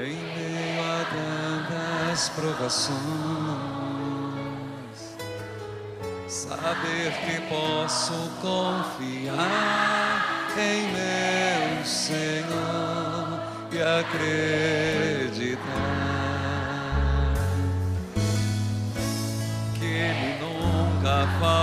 em meio a tantas provações, saber que posso confiar em meu Senhor e acreditar que Ele nunca vai.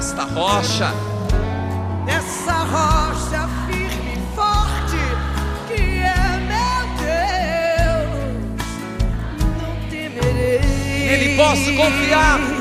nesta rocha, nessa rocha firme e forte que é meu Deus. Não temerei. Ele posso confiar.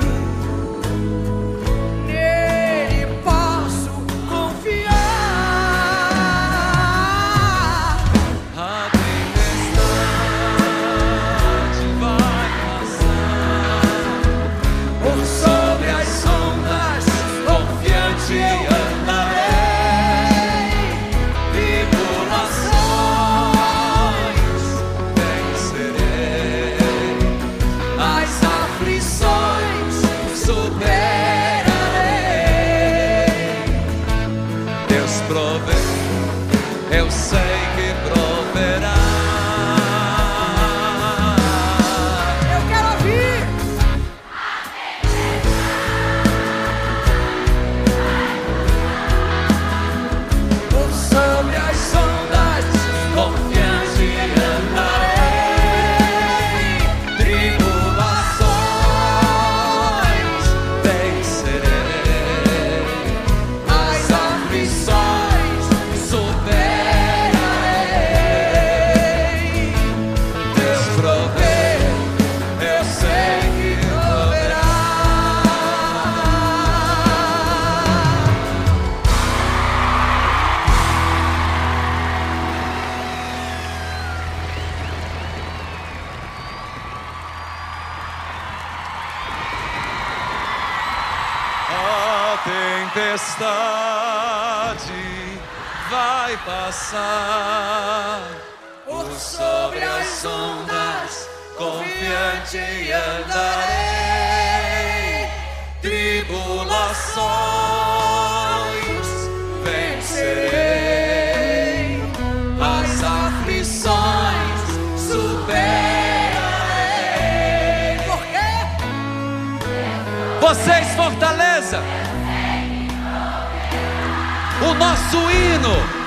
tempestade vai passar por sobre as ondas, confiante andarei. Tribulações vencerei, as aflições superarei. Por quê? Vocês fortaleza nosso hino.